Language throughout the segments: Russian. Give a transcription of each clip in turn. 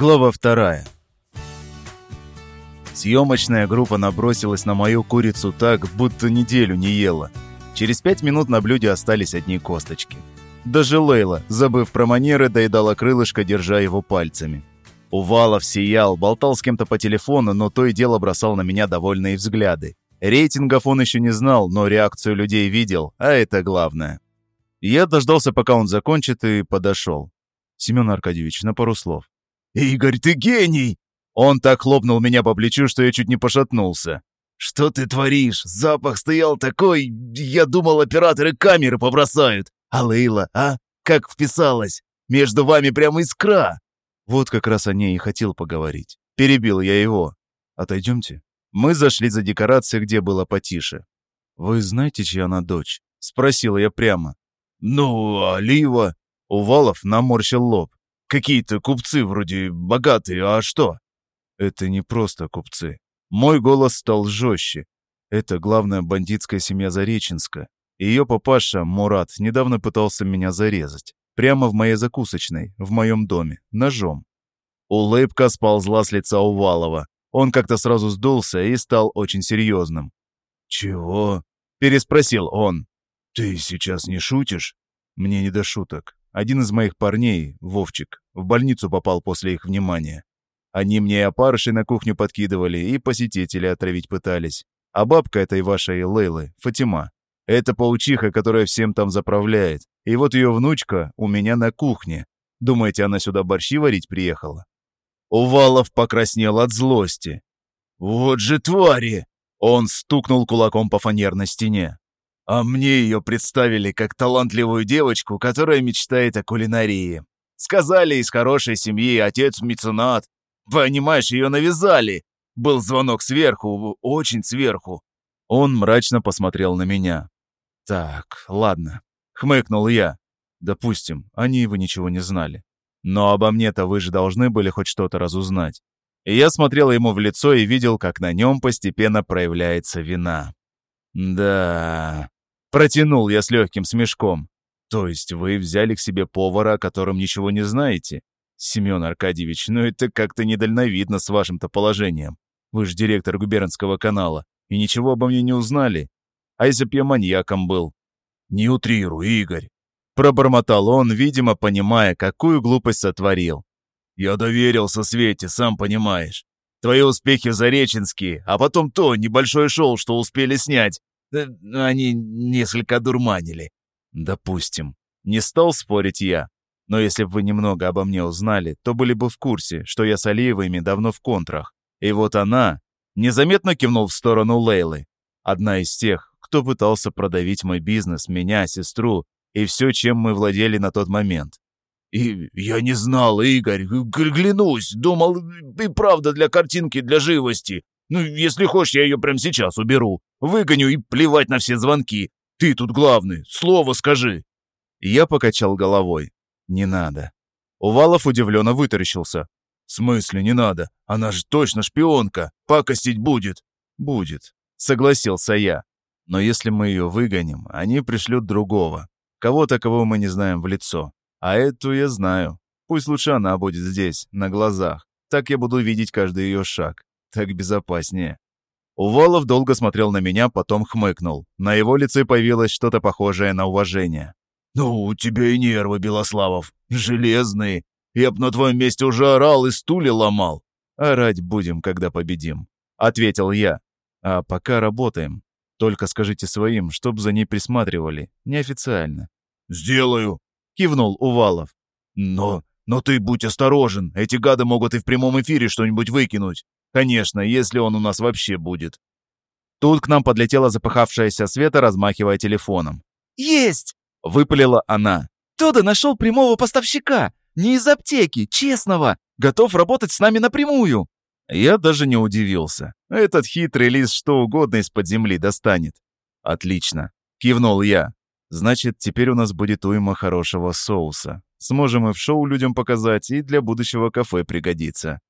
Глава вторая. Съемочная группа набросилась на мою курицу так, будто неделю не ела. Через пять минут на блюде остались одни косточки. Даже Лейла, забыв про манеры, доедала крылышко, держа его пальцами. Увалов сиял, болтал с кем-то по телефону, но то и дело бросал на меня довольные взгляды. Рейтингов он еще не знал, но реакцию людей видел, а это главное. Я дождался, пока он закончит, и подошел. Семен Аркадьевич, на пару слов. «Игорь, ты гений!» Он так хлопнул меня по плечу, что я чуть не пошатнулся. «Что ты творишь? Запах стоял такой... Я думал, операторы камеры побросают. А Лейла, а? Как вписалась? Между вами прямо искра!» Вот как раз о ней и хотел поговорить. Перебил я его. «Отойдемте». Мы зашли за декорацией, где было потише. «Вы знаете, чья она дочь?» Спросил я прямо. «Ну, Алива...» Увалов наморщил лоб. Какие-то купцы вроде богатые, а что?» «Это не просто купцы. Мой голос стал жестче. Это главная бандитская семья Зареченска. Ее папаша, Мурат, недавно пытался меня зарезать. Прямо в моей закусочной, в моем доме, ножом. Улыбка сползла с лица Увалова. Он как-то сразу сдулся и стал очень серьезным. «Чего?» – переспросил он. «Ты сейчас не шутишь?» Мне не до шуток. Один из моих парней, Вовчик, в больницу попал после их внимания. Они мне и опарыши на кухню подкидывали, и посетители отравить пытались. А бабка этой вашей Лейлы, Фатима, это паучиха, которая всем там заправляет. И вот ее внучка у меня на кухне. Думаете, она сюда борщи варить приехала? Увалов покраснел от злости. «Вот же твари!» Он стукнул кулаком по фанерной стене. А мне ее представили как талантливую девочку, которая мечтает о кулинарии. Сказали, из хорошей семьи, отец меценат. Понимаешь, ее навязали. Был звонок сверху, очень сверху. Он мрачно посмотрел на меня. «Так, ладно», — хмыкнул я. «Допустим, они его ничего не знали. Но обо мне-то вы же должны были хоть что-то разузнать». И я смотрел ему в лицо и видел, как на нем постепенно проявляется вина. «Да, Протянул я с легким смешком. То есть вы взяли к себе повара, о котором ничего не знаете? Семен Аркадьевич, ну это как-то недальновидно с вашим-то положением. Вы же директор губернского канала, и ничего обо мне не узнали. А если б я маньяком был? Не утрируй, Игорь. Пробормотал он, видимо, понимая, какую глупость сотворил. Я доверился Свете, сам понимаешь. Твои успехи зареченские, а потом то небольшое шоу, что успели снять. Они несколько дурманили. Допустим. Не стал спорить я. Но если бы вы немного обо мне узнали, то были бы в курсе, что я с Алиевыми давно в контрах. И вот она незаметно кивнул в сторону Лейлы. Одна из тех, кто пытался продавить мой бизнес, меня, сестру и все, чем мы владели на тот момент. «И я не знал, Игорь, клянусь, думал, и правда для картинки, для живости. Ну, если хочешь, я ее прямо сейчас уберу. Выгоню и плевать на все звонки. Ты тут главный, слово скажи». Я покачал головой. «Не надо». Увалов удивленно вытаращился. «В смысле не надо? Она же точно шпионка. Пакостить будет». «Будет», — согласился я. «Но если мы ее выгоним, они пришлют другого. Кого-то, кого мы не знаем в лицо. А эту я знаю. Пусть лучше она будет здесь, на глазах. Так я буду видеть каждый ее шаг. Так безопаснее. Увалов долго смотрел на меня, потом хмыкнул. На его лице появилось что-то похожее на уважение. «Ну, у тебя и нервы, Белославов, железные. Я б на твоем месте уже орал и стулья ломал». «Орать будем, когда победим», — ответил я. «А пока работаем. Только скажите своим, чтоб за ней присматривали, неофициально». «Сделаю», — кивнул Увалов. «Но, но ты будь осторожен, эти гады могут и в прямом эфире что-нибудь выкинуть. Конечно, если он у нас вообще будет. Тут к нам подлетела запыхавшаяся Света, размахивая телефоном. «Есть!» — выпалила она. «Тодда нашел прямого поставщика! Не из аптеки, честного! Готов работать с нами напрямую!» Я даже не удивился. Этот хитрый лис что угодно из-под земли достанет. «Отлично!» — кивнул я. «Значит, теперь у нас будет уйма хорошего соуса. Сможем и в шоу людям показать, и для будущего кафе пригодится».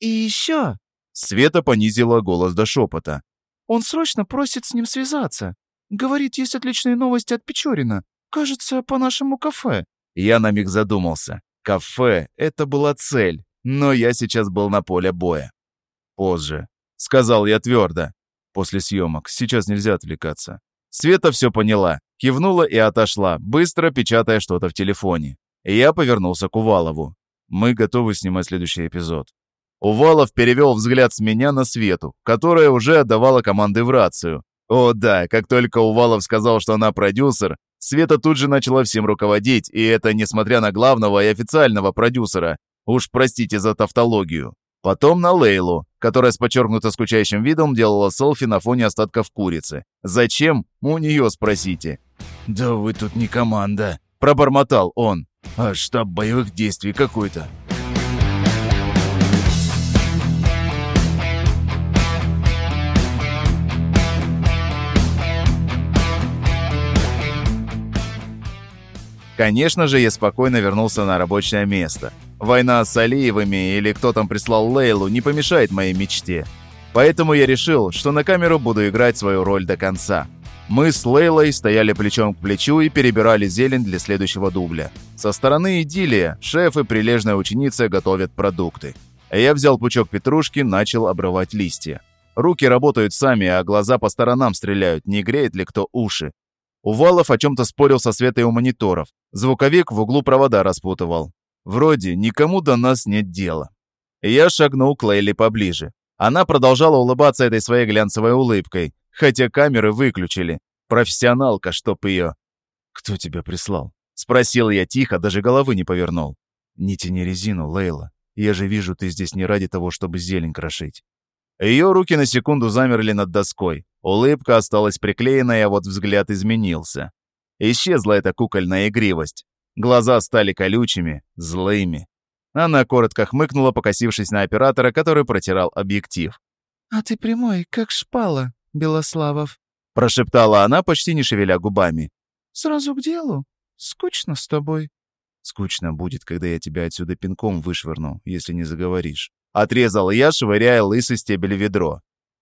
«И еще...» Света понизила голос до шепота. «Он срочно просит с ним связаться. Говорит, есть отличные новости от Печорина. Кажется, по нашему кафе». Я на миг задумался. Кафе — это была цель. но я сейчас был на поле боя. Позже. Сказал я твердо. После съемок. Сейчас нельзя отвлекаться. Света все поняла, кивнула и отошла, быстро печатая что-то в телефоне. Я повернулся к Увалову. Мы готовы снимать следующий эпизод. Увалов перевел взгляд с меня на Свету, которая уже отдавала команды в рацию. О да, как только Увалов сказал, что она продюсер, Света тут же начала всем руководить, и это несмотря на главного и официального продюсера. Уж простите за тавтологию. Потом на Лейлу, которая с подчеркнуто скучающим видом делала селфи на фоне остатков курицы. Зачем? У нее спросите. «Да вы тут не команда», – пробормотал он. «А штаб боевых действий какой-то». Конечно же, я спокойно вернулся на рабочее место. Война с Алиевыми или кто там прислал Лейлу не помешает моей мечте. Поэтому я решил, что на камеру буду играть свою роль до конца. Мы с Лейлой стояли плечом к плечу и перебирали зелень для следующего дубля. Со стороны идиллия шеф и прилежная ученица готовят продукты. Я взял пучок петрушки, начал обрывать листья. Руки работают сами, а глаза по сторонам стреляют, не греет ли кто уши. Увалов о чем-то спорил со Светой у мониторов. Звуковик в углу провода распутывал. Вроде никому до нас нет дела. Я шагнул к Лейле поближе. Она продолжала улыбаться этой своей глянцевой улыбкой, хотя камеры выключили. Профессионалка, чтоб ее. «Кто тебя прислал?» Спросил я тихо, даже головы не повернул. «Не тяни резину, Лейла. Я же вижу, ты здесь не ради того, чтобы зелень крошить». Ее руки на секунду замерли над доской. Улыбка осталась приклеенной, а вот взгляд изменился. Исчезла эта кукольная игривость. Глаза стали колючими, злыми. Она коротко хмыкнула, покосившись на оператора, который протирал объектив. «А ты прямой, как шпала, Белославов», — прошептала она, почти не шевеля губами. «Сразу к делу. Скучно с тобой». «Скучно будет, когда я тебя отсюда пинком вышвырну, если не заговоришь». Отрезал я, швыряя лысый стебель ведро.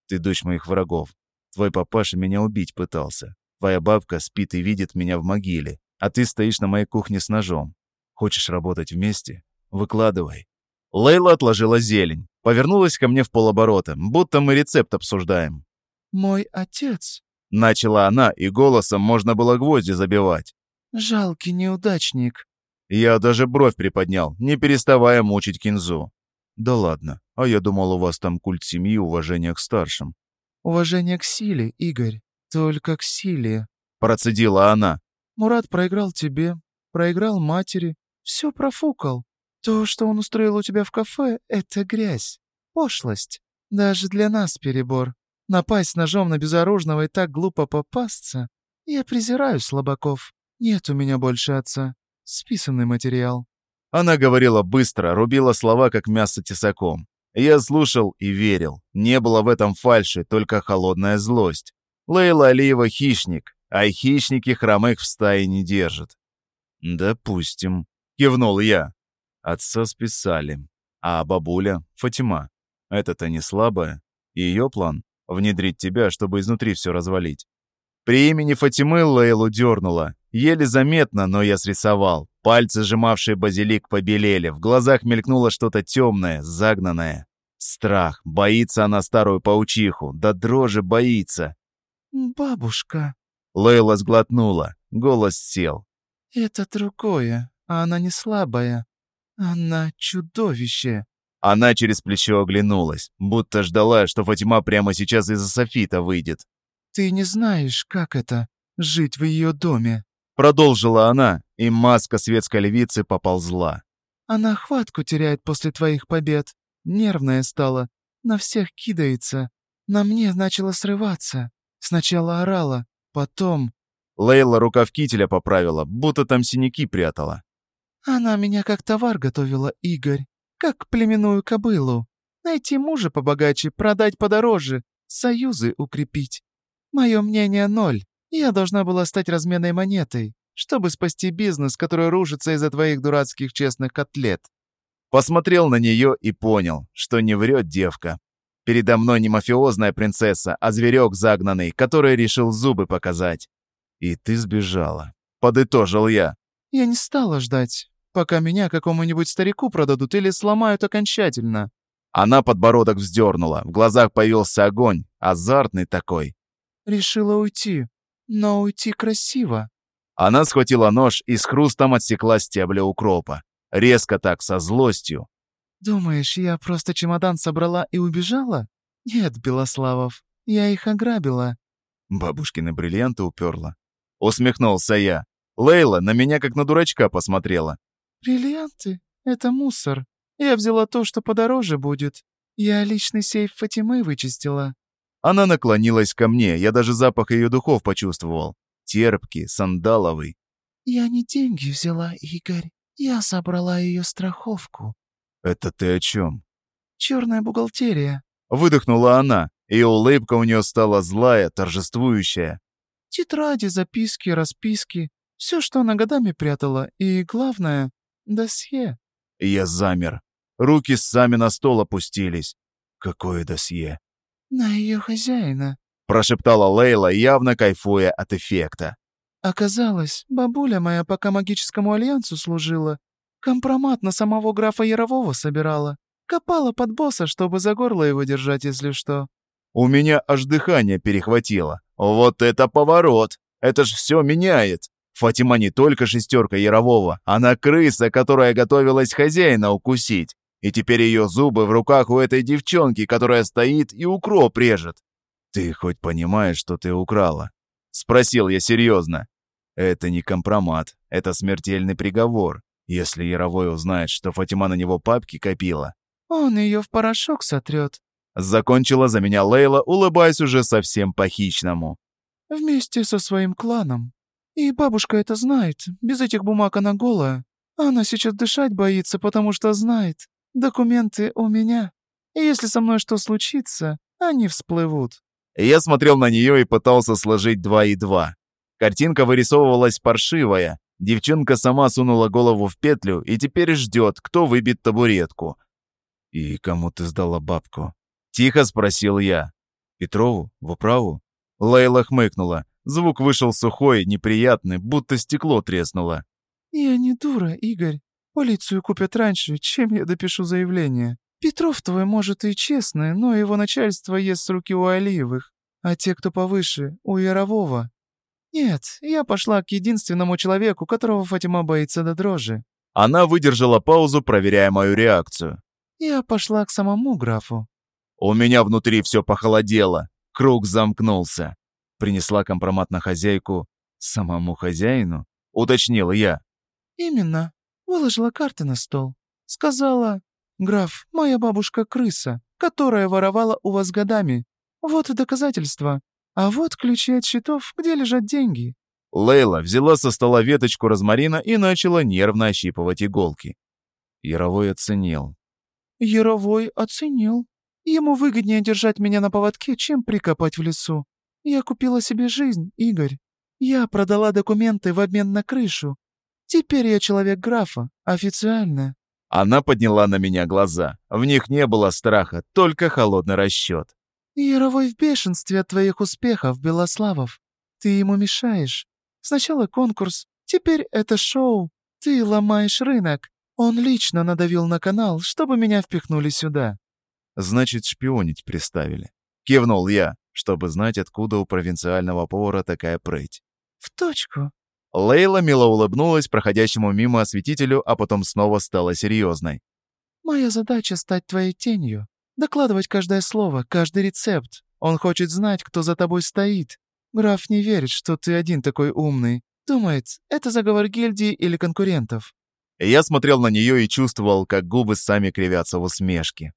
«Ты дочь моих врагов. Твой папаша меня убить пытался. Твоя бабка спит и видит меня в могиле, а ты стоишь на моей кухне с ножом. Хочешь работать вместе? Выкладывай». Лейла отложила зелень, повернулась ко мне в полоборота, будто мы рецепт обсуждаем. «Мой отец», — начала она, и голосом можно было гвозди забивать. «Жалкий неудачник». Я даже бровь приподнял, не переставая мучить кинзу. «Да ладно, а я думал, у вас там культ семьи уважение к старшим». «Уважение к силе, Игорь. «Только к силе», — процедила она. «Мурат проиграл тебе, проиграл матери, все профукал. То, что он устроил у тебя в кафе, — это грязь, пошлость. Даже для нас перебор. Напасть ножом на безоружного и так глупо попасться. Я презираю слабаков. Нет у меня больше отца. Списанный материал». Она говорила быстро, рубила слова, как мясо тесаком. Я слушал и верил. Не было в этом фальши, только холодная злость. Лейла Алиева хищник, а хищники хромых в стае не держат. «Допустим», — кивнул я. Отца списали. А бабуля — Фатима. Это-то не слабая. Ее план — внедрить тебя, чтобы изнутри все развалить. При имени Фатимы Лейлу дернула. Еле заметно, но я срисовал. Пальцы, сжимавшие базилик, побелели. В глазах мелькнуло что-то темное, загнанное. Страх. Боится она старую паучиху. Да дрожи боится. «Бабушка». Лейла сглотнула, голос сел. «Это другое, а она не слабая. Она чудовище». Она через плечо оглянулась, будто ждала, что Фатима прямо сейчас из-за софита выйдет. «Ты не знаешь, как это — жить в ее доме», — продолжила она, и маска светской львицы поползла. «Она хватку теряет после твоих побед. Нервная стала, на всех кидается. На мне начала срываться. Сначала орала, потом...» Лейла рукав кителя поправила, будто там синяки прятала. «Она меня как товар готовила, Игорь, как племенную кобылу. Найти мужа побогаче, продать подороже, союзы укрепить. Мое мнение ноль. Я должна была стать разменной монетой, чтобы спасти бизнес, который рушится из-за твоих дурацких честных котлет». Посмотрел на нее и понял, что не врет девка. Передо мной не мафиозная принцесса, а зверек загнанный, который решил зубы показать. И ты сбежала. Подытожил я. Я не стала ждать. пока меня какому-нибудь старику продадут или сломают окончательно». Она подбородок вздернула, в глазах появился огонь, азартный такой. «Решила уйти, но уйти красиво». Она схватила нож и с хрустом отсекла стебля укропа. Резко так, со злостью. «Думаешь, я просто чемодан собрала и убежала? Нет, Белославов, я их ограбила». Бабушкины бриллианты уперла. Усмехнулся я. Лейла на меня как на дурачка посмотрела. «Бриллианты? Это мусор. Я взяла то, что подороже будет. Я личный сейф Фатимы вычистила». Она наклонилась ко мне, я даже запах ее духов почувствовал. Терпкий, сандаловый. «Я не деньги взяла, Игорь. Я собрала ее страховку». «Это ты о чем?» «Черная бухгалтерия». Выдохнула она, и улыбка у нее стала злая, торжествующая. «Тетради, записки, расписки. Все, что она годами прятала. И главное — досье». Я замер. Руки сами на стол опустились. Какое досье? «На ее хозяина», — прошептала Лейла, явно кайфуя от эффекта. «Оказалось, бабуля моя пока магическому альянсу служила, компромат на самого графа Ярового собирала. Копала под босса, чтобы за горло его держать, если что». У меня аж дыхание перехватило. Вот это поворот! Это ж все меняет. Фатима не только шестерка Ярового, она крыса, которая готовилась хозяина укусить. И теперь ее зубы в руках у этой девчонки, которая стоит и укроп режет. «Ты хоть понимаешь, что ты украла?» Спросил я серьезно. «Это не компромат, это смертельный приговор. Если Яровой узнает, что Фатима на него папки копила...» «Он ее в порошок сотрет», — закончила за меня Лейла, улыбаясь уже совсем по-хищному. «Вместе со своим кланом. И бабушка это знает. Без этих бумаг она голая. Она сейчас дышать боится, потому что знает. Документы у меня. И если со мной что случится, они всплывут». Я смотрел на нее и пытался сложить два и два. Картинка вырисовывалась паршивая. Девчонка сама сунула голову в петлю и теперь ждет, кто выбит табуретку. «И кому ты сдала бабку?» Тихо спросил я. «Петрову? В управу?» Лейла хмыкнула. Звук вышел сухой, неприятный, будто стекло треснуло. «Я не дура, Игорь. Полицию купят раньше, чем я допишу заявление. Петров твой, может, и честный, но его начальство ест с руки у Алиевых, а те, кто повыше, у Ярового. Нет, я пошла к единственному человеку, которого Фатима боится до дрожи. Она выдержала паузу, проверяя мою реакцию. Я пошла к самому графу. У меня внутри все похолодело. Круг замкнулся. Принесла компромат на хозяйку самому хозяину? Уточнил я. Именно. Выложила карты на стол. Сказала, граф, моя бабушка крыса, которая воровала у вас годами. Вот доказательства. А вот ключи от счетов, где лежат деньги. Лейла взяла со стола веточку розмарина и начала нервно ощипывать иголки. Яровой оценил. Яровой оценил. Ему выгоднее держать меня на поводке, чем прикопать в лесу. Я купила себе жизнь, Игорь. Я продала документы в обмен на крышу. Теперь я человек графа, официально». Она подняла на меня глаза. В них не было страха, только холодный расчет. «Яровой в бешенстве от твоих успехов, Белославов. Ты ему мешаешь. Сначала конкурс, теперь это шоу. Ты ломаешь рынок. Он лично надавил на канал, чтобы меня впихнули сюда». «Значит, шпионить приставили». Кивнул я чтобы знать, откуда у провинциального повара такая прыть. «В точку!» Лейла мило улыбнулась проходящему мимо осветителю, а потом снова стала серьезной. «Моя задача — стать твоей тенью. Докладывать каждое слово, каждый рецепт. Он хочет знать, кто за тобой стоит. Граф не верит, что ты один такой умный. Думает, это заговор гильдии или конкурентов». Я смотрел на нее и чувствовал, как губы сами кривятся в усмешке.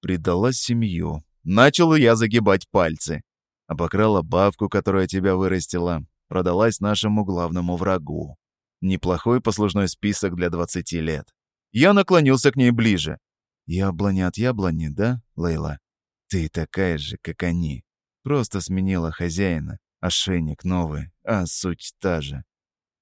Предала семью. Начал я загибать пальцы. Обокрала бабку, которая тебя вырастила. Продалась нашему главному врагу. Неплохой послужной список для 20 лет. Я наклонился к ней ближе. Яблони от яблони, да, Лейла? Ты такая же, как они. Просто сменила хозяина. Ошейник новый, а суть та же.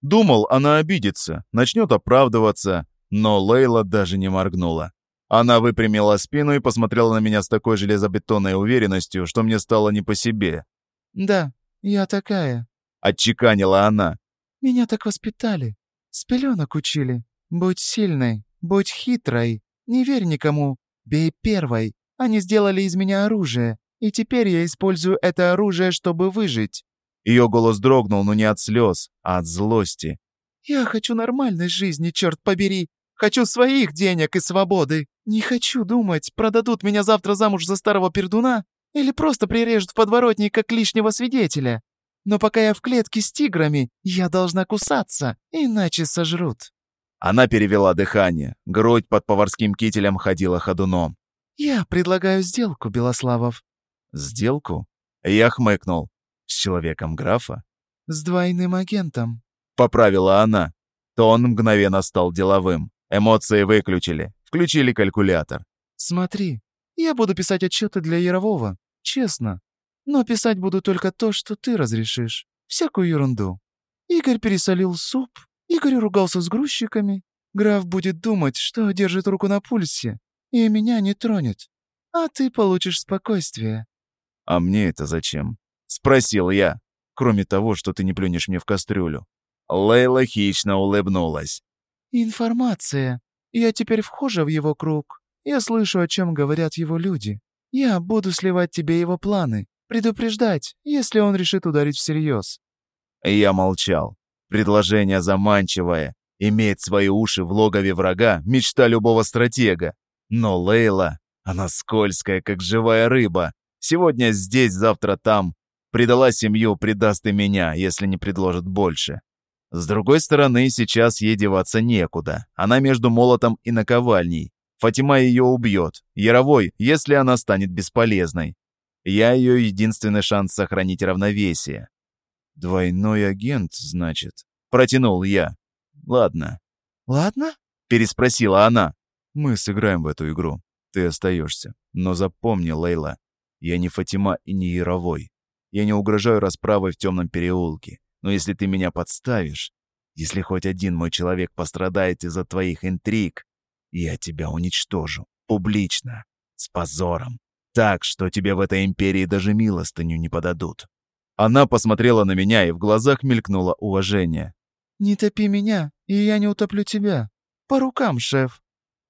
Думал, она обидится, начнет оправдываться, но Лейла даже не моргнула. Она выпрямила спину и посмотрела на меня с такой железобетонной уверенностью, что мне стало не по себе. «Да, я такая», — отчеканила она. «Меня так воспитали. С пеленок учили. Будь сильной, будь хитрой, не верь никому, бей первой. Они сделали из меня оружие, и теперь я использую это оружие, чтобы выжить. Ее голос дрогнул, но не от слез, а от злости. Я хочу нормальной жизни, черт побери. Хочу своих денег и свободы. Не хочу думать, продадут меня завтра замуж за старого пердуна или просто прирежут в подворотне как лишнего свидетеля. Но пока я в клетке с тиграми, я должна кусаться, иначе сожрут». Она перевела дыхание. Грудь под поварским кителем ходила ходуном. «Я предлагаю сделку, Белославов». «Сделку?» Я хмыкнул. «С человеком графа?» «С двойным агентом», — поправила она. То он мгновенно стал деловым. Эмоции выключили. Включили калькулятор. «Смотри, я буду писать отчеты для Ярового, честно. Но писать буду только то, что ты разрешишь. Всякую ерунду. Игорь пересолил суп, Игорь ругался с грузчиками. Граф будет думать, что держит руку на пульсе, и меня не тронет. А ты получишь спокойствие». «А мне это зачем?» — спросил я. «Кроме того, что ты не плюнешь мне в кастрюлю». Лейла хищно улыбнулась. «Информация. Я теперь вхожа в его круг. Я слышу, о чем говорят его люди. Я буду сливать тебе его планы, предупреждать, если он решит ударить всерьез». Я молчал. Предложение заманчивое. Иметь свои уши в логове врага — мечта любого стратега. Но Лейла, она скользкая, как живая рыба. Сегодня здесь, завтра там. Предала семью, предаст и меня, если не предложит больше. С другой стороны, сейчас ей деваться некуда. Она между молотом и наковальней. Фатима ее убьет. Яровой, если она станет бесполезной. Я ее единственный шанс сохранить равновесие. «Двойной агент, значит?» Протянул я. «Ладно». «Ладно?» Переспросила она. «Мы сыграем в эту игру. Ты остаешься. Но запомни, Лейла, я не Фатима и не Яровой. Я не угрожаю расправой в темном переулке. Но если ты меня подставишь, если хоть один мой человек пострадает из-за твоих интриг, я тебя уничтожу. Публично. С позором. Так, что тебе в этой империи даже милостыню не подадут». Она посмотрела на меня, и в глазах мелькнуло уважение. «Не топи меня, и я не утоплю тебя. По рукам, шеф».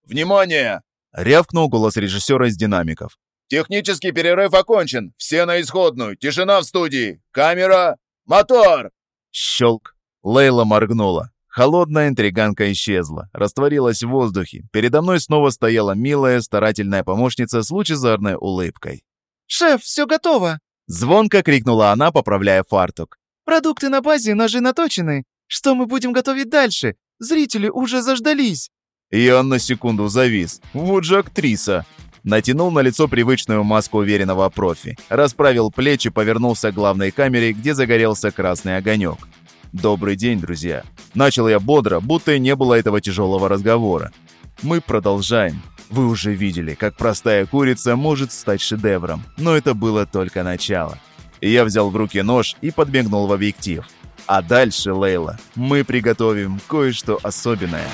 «Внимание!» — рявкнул голос режиссера из динамиков. «Технический перерыв окончен. Все на исходную. Тишина в студии. Камера. Мотор!» Щелк. Лейла моргнула. Холодная интриганка исчезла, растворилась в воздухе. Передо мной снова стояла милая, старательная помощница с лучезарной улыбкой. «Шеф, все готово!» Звонко крикнула она, поправляя фартук. «Продукты на базе, ножи наточены. Что мы будем готовить дальше? Зрители уже заждались!» И он на секунду завис. Вот же актриса. Натянул на лицо привычную маску уверенного профи. Расправил плечи, повернулся к главной камере, где загорелся красный огонек. «Добрый день, друзья!» Начал я бодро, будто и не было этого тяжелого разговора. Мы продолжаем. Вы уже видели, как простая курица может стать шедевром, но это было только начало. Я взял в руки нож и подмигнул в объектив. А дальше, Лейла, мы приготовим кое-что особенное.